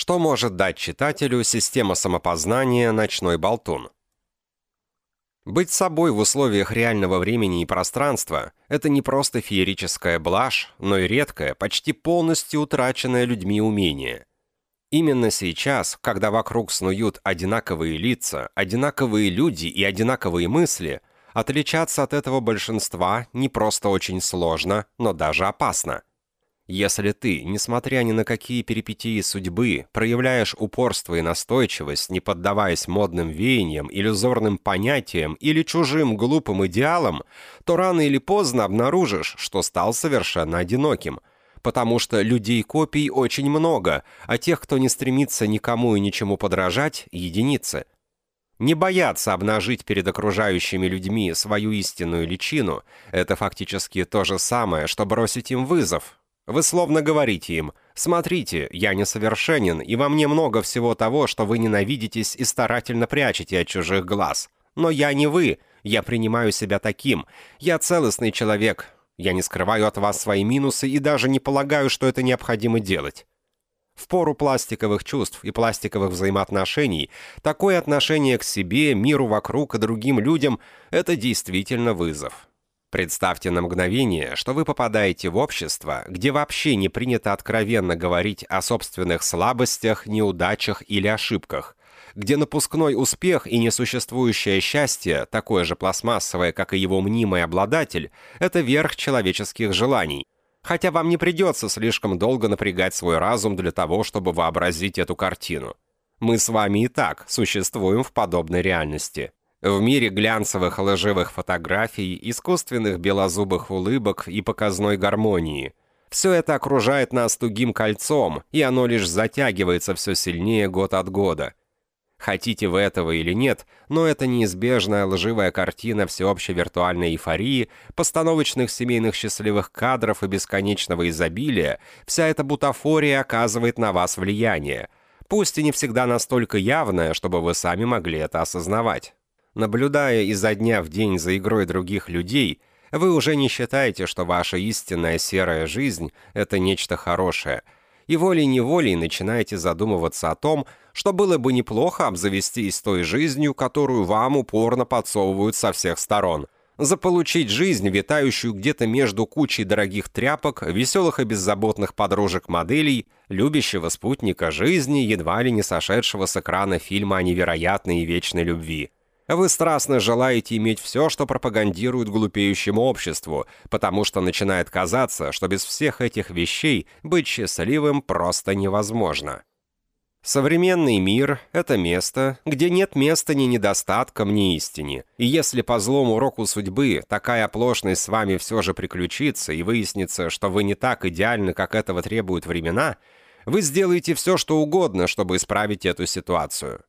Что может дать читателю система самопознания «Ночной болтун»? Быть собой в условиях реального времени и пространства – это не просто феерическая блажь, но и редкое, почти полностью утраченное людьми умение. Именно сейчас, когда вокруг снуют одинаковые лица, одинаковые люди и одинаковые мысли, отличаться от этого большинства не просто очень сложно, но даже опасно. Если ты, несмотря ни на какие перипетии судьбы, проявляешь упорство и настойчивость, не поддаваясь модным веяниям, иллюзорным понятиям или чужим глупым идеалам, то рано или поздно обнаружишь, что стал совершенно одиноким. Потому что людей-копий очень много, а тех, кто не стремится никому и ничему подражать, единицы. Не бояться обнажить перед окружающими людьми свою истинную личину – это фактически то же самое, что бросить им вызов, вы словно говорите им «Смотрите, я несовершенен, и во мне много всего того, что вы ненавидитесь и старательно прячете от чужих глаз. Но я не вы, я принимаю себя таким. Я целостный человек. Я не скрываю от вас свои минусы и даже не полагаю, что это необходимо делать». В пору пластиковых чувств и пластиковых взаимоотношений такое отношение к себе, миру вокруг и другим людям – это действительно вызов. Представьте на мгновение, что вы попадаете в общество, где вообще не принято откровенно говорить о собственных слабостях, неудачах или ошибках, где напускной успех и несуществующее счастье, такое же пластмассовое, как и его мнимый обладатель, это верх человеческих желаний. Хотя вам не придется слишком долго напрягать свой разум для того, чтобы вообразить эту картину. Мы с вами и так существуем в подобной реальности. В мире глянцевых лживых фотографий, искусственных белозубых улыбок и показной гармонии. Все это окружает нас тугим кольцом, и оно лишь затягивается все сильнее год от года. Хотите вы этого или нет, но это неизбежная лживая картина всеобщей виртуальной эйфории, постановочных семейных счастливых кадров и бесконечного изобилия, вся эта бутафория оказывает на вас влияние, пусть и не всегда настолько явное, чтобы вы сами могли это осознавать. Наблюдая изо дня в день за игрой других людей, вы уже не считаете, что ваша истинная серая жизнь – это нечто хорошее, и волей-неволей начинаете задумываться о том, что было бы неплохо обзавестись той жизнью, которую вам упорно подсовывают со всех сторон – заполучить жизнь, витающую где-то между кучей дорогих тряпок, веселых и беззаботных подружек-моделей, любящего спутника жизни, едва ли не сошедшего с экрана фильма о невероятной и вечной любви. Вы страстно желаете иметь все, что пропагандирует глупеющему обществу, потому что начинает казаться, что без всех этих вещей быть счастливым просто невозможно. Современный мир — это место, где нет места ни недостаткам, ни истине. И если по злому уроку судьбы такая оплошность с вами все же приключится и выяснится, что вы не так идеальны, как этого требуют времена, вы сделаете все, что угодно, чтобы исправить эту ситуацию.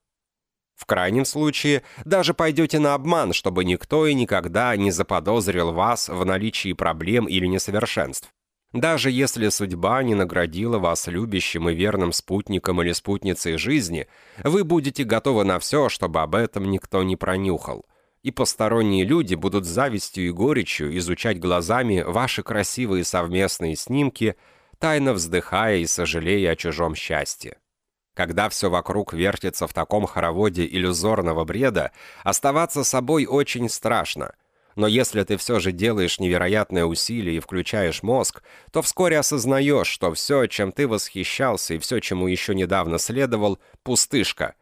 В крайнем случае, даже пойдете на обман, чтобы никто и никогда не заподозрил вас в наличии проблем или несовершенств. Даже если судьба не наградила вас любящим и верным спутником или спутницей жизни, вы будете готовы на все, чтобы об этом никто не пронюхал. И посторонние люди будут завистью и горечью изучать глазами ваши красивые совместные снимки, тайно вздыхая и сожалея о чужом счастье. Когда все вокруг вертится в таком хороводе иллюзорного бреда, оставаться собой очень страшно. Но если ты все же делаешь невероятное усилие и включаешь мозг, то вскоре осознаешь, что все, чем ты восхищался и все, чему еще недавно следовал, пустышка.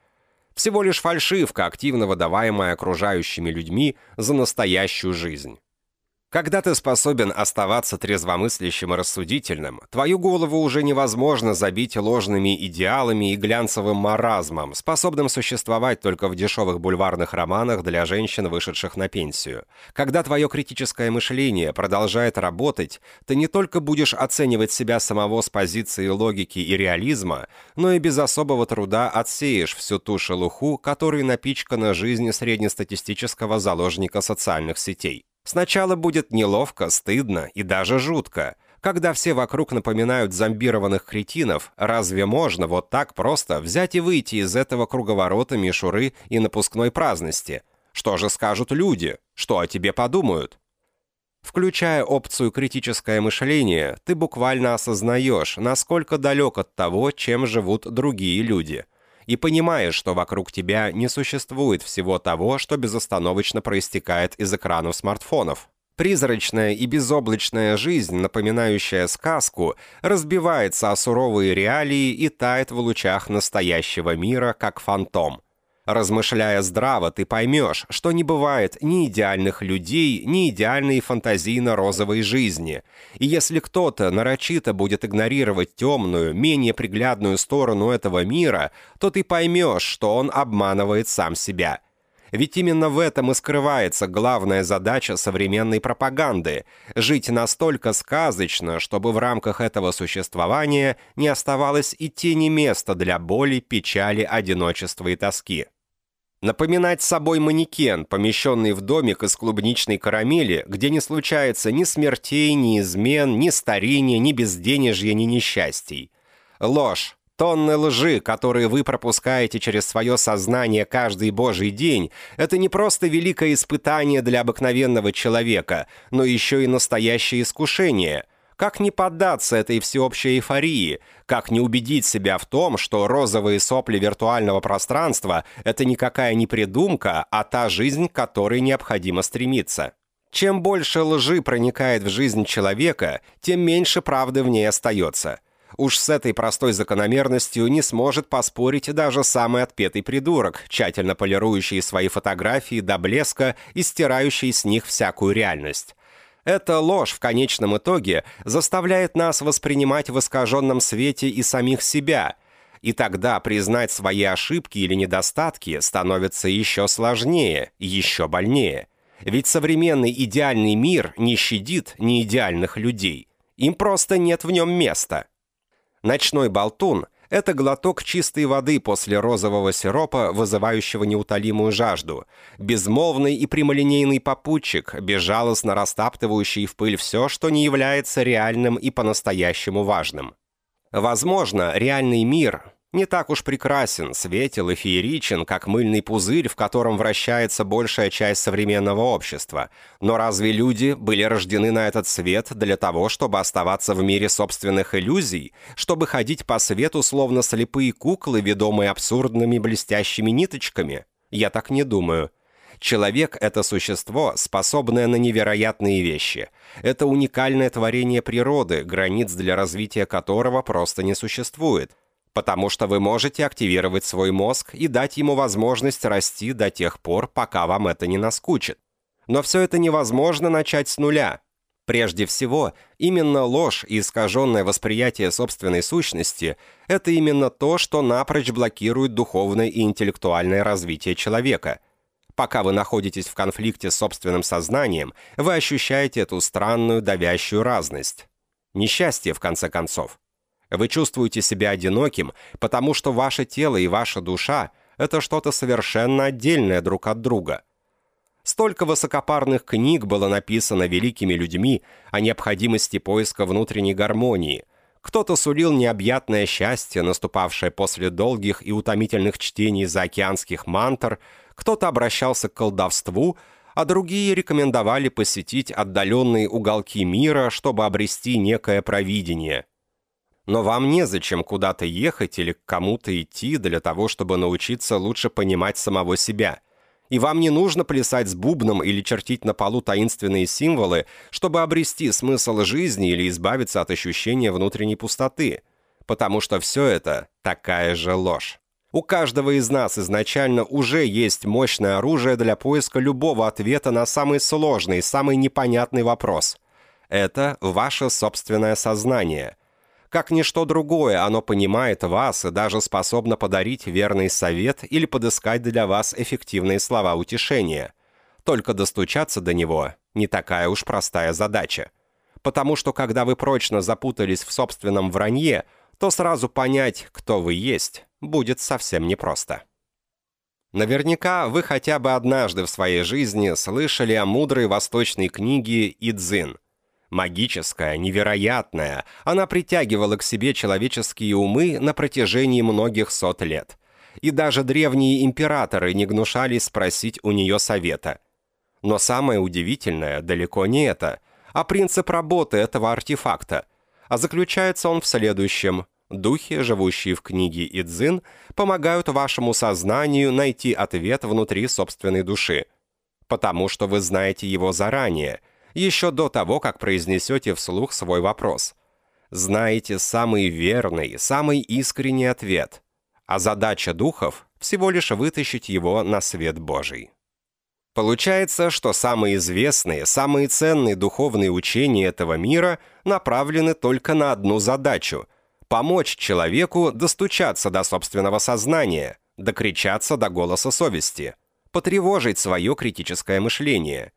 Всего лишь фальшивка, активно выдаваемая окружающими людьми за настоящую жизнь. Когда ты способен оставаться трезвомыслящим и рассудительным, твою голову уже невозможно забить ложными идеалами и глянцевым маразмом, способным существовать только в дешевых бульварных романах для женщин, вышедших на пенсию. Когда твое критическое мышление продолжает работать, ты не только будешь оценивать себя самого с позиции логики и реализма, но и без особого труда отсеешь всю ту шелуху, которой напичкана жизнь среднестатистического заложника социальных сетей. Сначала будет неловко, стыдно и даже жутко. Когда все вокруг напоминают зомбированных кретинов, разве можно вот так просто взять и выйти из этого круговорота мишуры и напускной праздности? Что же скажут люди? Что о тебе подумают? Включая опцию «критическое мышление», ты буквально осознаешь, насколько далек от того, чем живут другие люди. И понимаешь, что вокруг тебя не существует всего того, что безостановочно проистекает из экранов смартфонов. Призрачная и безоблачная жизнь, напоминающая сказку, разбивается о суровые реалии и тает в лучах настоящего мира, как фантом – Размышляя здраво, ты поймешь, что не бывает ни идеальных людей, ни идеальной фантазийно-розовой жизни. И если кто-то нарочито будет игнорировать темную, менее приглядную сторону этого мира, то ты поймешь, что он обманывает сам себя. Ведь именно в этом и скрывается главная задача современной пропаганды – жить настолько сказочно, чтобы в рамках этого существования не оставалось и тени места для боли, печали, одиночества и тоски. Напоминать собой манекен, помещенный в домик из клубничной карамели, где не случается ни смертей, ни измен, ни старения, ни безденежья, ни несчастий. Ложь, тонны лжи, которые вы пропускаете через свое сознание каждый божий день, это не просто великое испытание для обыкновенного человека, но еще и настоящее искушение – как не поддаться этой всеобщей эйфории? Как не убедить себя в том, что розовые сопли виртуального пространства – это никакая не придумка, а та жизнь, к которой необходимо стремиться? Чем больше лжи проникает в жизнь человека, тем меньше правды в ней остается. Уж с этой простой закономерностью не сможет поспорить даже самый отпетый придурок, тщательно полирующий свои фотографии до блеска и стирающий с них всякую реальность. Эта ложь в конечном итоге заставляет нас воспринимать в искаженном свете и самих себя, и тогда признать свои ошибки или недостатки становится еще сложнее, еще больнее. Ведь современный идеальный мир не щадит неидеальных людей. Им просто нет в нем места. Ночной болтун – это глоток чистой воды после розового сиропа, вызывающего неутолимую жажду. Безмолвный и прямолинейный попутчик, безжалостно растаптывающий в пыль все, что не является реальным и по-настоящему важным. Возможно, реальный мир не так уж прекрасен, светел и фееричен, как мыльный пузырь, в котором вращается большая часть современного общества. Но разве люди были рождены на этот свет для того, чтобы оставаться в мире собственных иллюзий, чтобы ходить по свету словно слепые куклы, ведомые абсурдными блестящими ниточками? Я так не думаю. Человек — это существо, способное на невероятные вещи. Это уникальное творение природы, границ для развития которого просто не существует — потому что вы можете активировать свой мозг и дать ему возможность расти до тех пор, пока вам это не наскучит. Но все это невозможно начать с нуля. Прежде всего, именно ложь и искаженное восприятие собственной сущности – это именно то, что напрочь блокирует духовное и интеллектуальное развитие человека. Пока вы находитесь в конфликте с собственным сознанием, вы ощущаете эту странную давящую разность. Несчастье, в конце концов. Вы чувствуете себя одиноким, потому что ваше тело и ваша душа – это что-то совершенно отдельное друг от друга. Столько высокопарных книг было написано великими людьми о необходимости поиска внутренней гармонии. Кто-то сулил необъятное счастье, наступавшее после долгих и утомительных чтений заокеанских мантр, кто-то обращался к колдовству, а другие рекомендовали посетить отдаленные уголки мира, чтобы обрести некое провидение – но вам незачем куда-то ехать или к кому-то идти для того, чтобы научиться лучше понимать самого себя. И вам не нужно плясать с бубном или чертить на полу таинственные символы, чтобы обрести смысл жизни или избавиться от ощущения внутренней пустоты. Потому что все это такая же ложь. У каждого из нас изначально уже есть мощное оружие для поиска любого ответа на самый сложный, самый непонятный вопрос. Это ваше собственное сознание – как ничто другое, оно понимает вас и даже способно подарить верный совет или подыскать для вас эффективные слова утешения. Только достучаться до него не такая уж простая задача. Потому что когда вы прочно запутались в собственном вранье, то сразу понять, кто вы есть, будет совсем непросто. Наверняка вы хотя бы однажды в своей жизни слышали о мудрой восточной книге «Идзин», Магическая, невероятная, она притягивала к себе человеческие умы на протяжении многих сот лет. И даже древние императоры не гнушались спросить у нее совета. Но самое удивительное далеко не это. а принцип работы этого артефакта. А заключается он в следующем. Духи, живущие в книге Идзин, помогают вашему сознанию найти ответ внутри собственной души. Потому что вы знаете его заранее, еще до того, как произнесете вслух свой вопрос. Знаете самый верный, самый искренний ответ. А задача духов – всего лишь вытащить его на свет Божий. Получается, что самые известные, самые ценные духовные учения этого мира направлены только на одну задачу – помочь человеку достучаться до собственного сознания, докричаться до голоса совести, потревожить свое критическое мышление.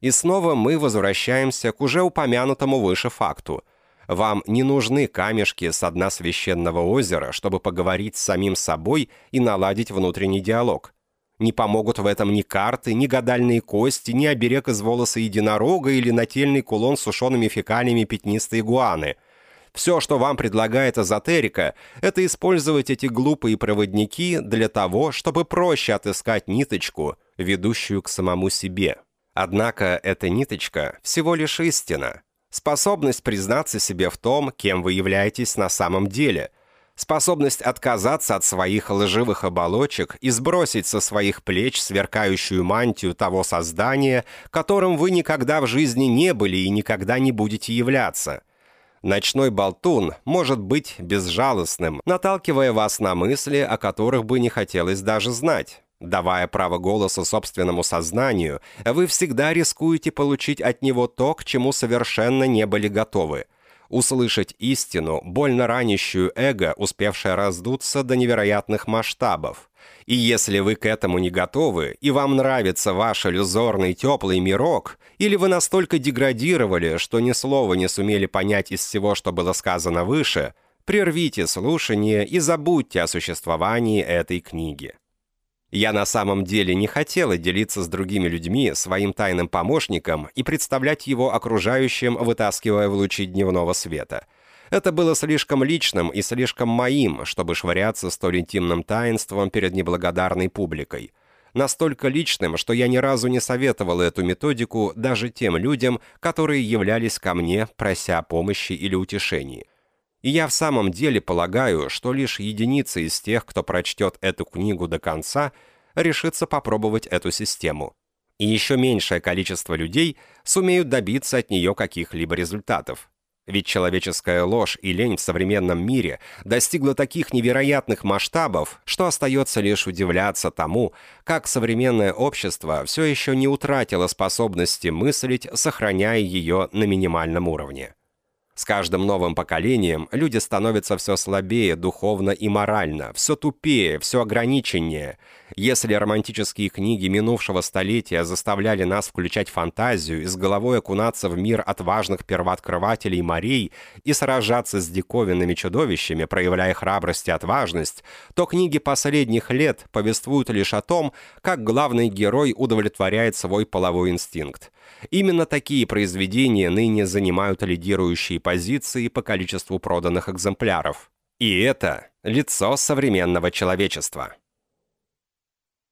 И снова мы возвращаемся к уже упомянутому выше факту. Вам не нужны камешки с дна священного озера, чтобы поговорить с самим собой и наладить внутренний диалог – не помогут в этом ни карты, ни гадальные кости, ни оберег из волоса единорога или нательный кулон с сушеными фекалиями пятнистой игуаны. Все, что вам предлагает эзотерика, это использовать эти глупые проводники для того, чтобы проще отыскать ниточку, ведущую к самому себе. Однако эта ниточка всего лишь истина. Способность признаться себе в том, кем вы являетесь на самом деле – способность отказаться от своих лживых оболочек и сбросить со своих плеч сверкающую мантию того создания, которым вы никогда в жизни не были и никогда не будете являться. Ночной болтун может быть безжалостным, наталкивая вас на мысли, о которых бы не хотелось даже знать. Давая право голоса собственному сознанию, вы всегда рискуете получить от него то, к чему совершенно не были готовы – услышать истину, больно ранящую эго, успевшее раздуться до невероятных масштабов. И если вы к этому не готовы, и вам нравится ваш иллюзорный теплый мирок, или вы настолько деградировали, что ни слова не сумели понять из всего, что было сказано выше, прервите слушание и забудьте о существовании этой книги. Я на самом деле не хотела делиться с другими людьми своим тайным помощником и представлять его окружающим, вытаскивая в лучи дневного света. Это было слишком личным и слишком моим, чтобы швыряться столь интимным таинством перед неблагодарной публикой. Настолько личным, что я ни разу не советовал эту методику даже тем людям, которые являлись ко мне, прося помощи или утешении. И я в самом деле полагаю, что лишь единицы из тех, кто прочтет эту книгу до конца, решится попробовать эту систему. И еще меньшее количество людей сумеют добиться от нее каких-либо результатов. Ведь человеческая ложь и лень в современном мире достигла таких невероятных масштабов, что остается лишь удивляться тому, как современное общество все еще не утратило способности мыслить, сохраняя ее на минимальном уровне. С каждым новым поколением люди становятся все слабее духовно и морально, все тупее, все ограниченнее. Если романтические книги минувшего столетия заставляли нас включать фантазию и с головой окунаться в мир отважных первооткрывателей морей и сражаться с диковинными чудовищами, проявляя храбрость и отважность, то книги последних лет повествуют лишь о том, как главный герой удовлетворяет свой половой инстинкт. Именно такие произведения ныне занимают лидирующие позиции по количеству проданных экземпляров. И это лицо современного человечества.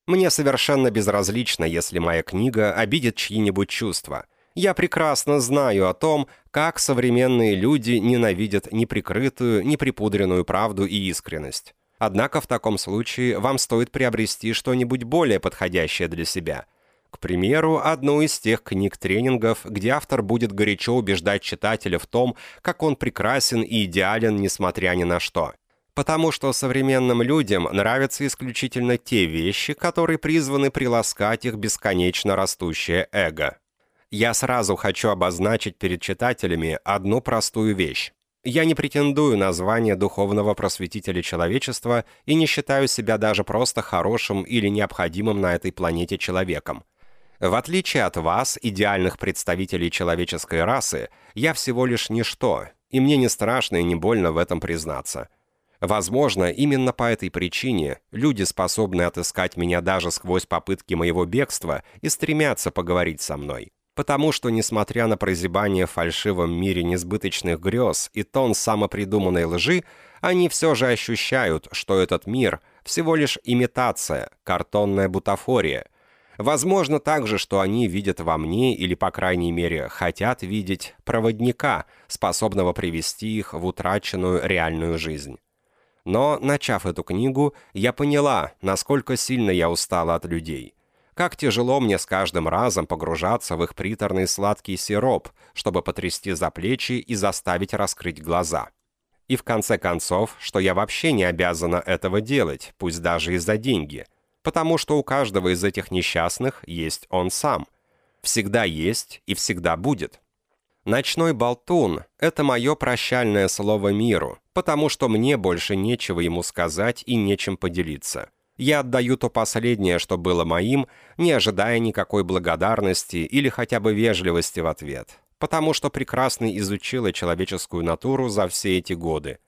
Мне совершенно безразлично, если моя книга обидит чьи-нибудь чувства. Я прекрасно знаю о том, как современные люди ненавидят неприкрытую, неприпудренную правду и искренность. Однако в таком случае вам стоит приобрести что-нибудь более подходящее для себя – к примеру, одну из тех книг-тренингов, где автор будет горячо убеждать читателя в том, как он прекрасен и идеален, несмотря ни на что. Потому что современным людям нравятся исключительно те вещи, которые призваны приласкать их бесконечно растущее эго. Я сразу хочу обозначить перед читателями одну простую вещь. Я не претендую на звание духовного просветителя человечества и не считаю себя даже просто хорошим или необходимым на этой планете человеком. В отличие от вас, идеальных представителей человеческой расы, я всего лишь ничто, и мне не страшно и не больно в этом признаться. Возможно, именно по этой причине люди способны отыскать меня даже сквозь попытки моего бегства и стремятся поговорить со мной. Потому что, несмотря на прозябание в фальшивом мире несбыточных грез и тон самопридуманной лжи, они все же ощущают, что этот мир всего лишь имитация, картонная бутафория – Возможно также, что они видят во мне или, по крайней мере, хотят видеть проводника, способного привести их в утраченную реальную жизнь. Но, начав эту книгу, я поняла, насколько сильно я устала от людей. Как тяжело мне с каждым разом погружаться в их приторный сладкий сироп, чтобы потрясти за плечи и заставить раскрыть глаза. И в конце концов, что я вообще не обязана этого делать, пусть даже и за деньги – потому что у каждого из этих несчастных есть он сам. Всегда есть и всегда будет. Ночной болтун — это мое прощальное слово миру, потому что мне больше нечего ему сказать и нечем поделиться. Я отдаю то последнее, что было моим, не ожидая никакой благодарности или хотя бы вежливости в ответ, потому что прекрасно изучила человеческую натуру за все эти годы —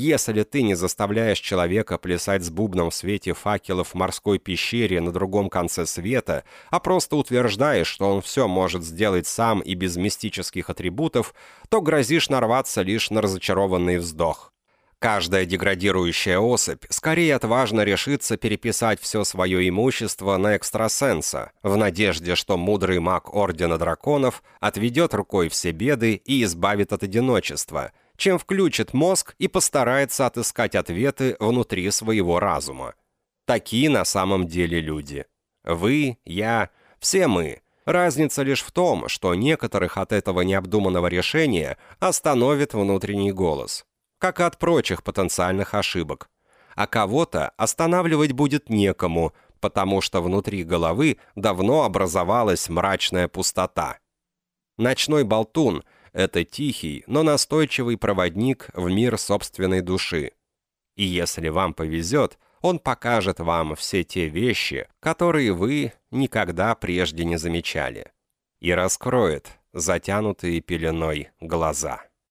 если ты не заставляешь человека плясать с бубном в свете факелов в морской пещере на другом конце света, а просто утверждаешь, что он все может сделать сам и без мистических атрибутов, то грозишь нарваться лишь на разочарованный вздох. Каждая деградирующая особь скорее отважно решится переписать все свое имущество на экстрасенса, в надежде, что мудрый маг Ордена Драконов отведет рукой все беды и избавит от одиночества – чем включит мозг и постарается отыскать ответы внутри своего разума. Такие на самом деле люди. Вы, я, все мы. Разница лишь в том, что некоторых от этого необдуманного решения остановит внутренний голос, как и от прочих потенциальных ошибок. А кого-то останавливать будет некому, потому что внутри головы давно образовалась мрачная пустота. Ночной болтун — это тихий, но настойчивый проводник в мир собственной души. И если вам повезет, он покажет вам все те вещи, которые вы никогда прежде не замечали. И раскроет затянутые пеленой глаза.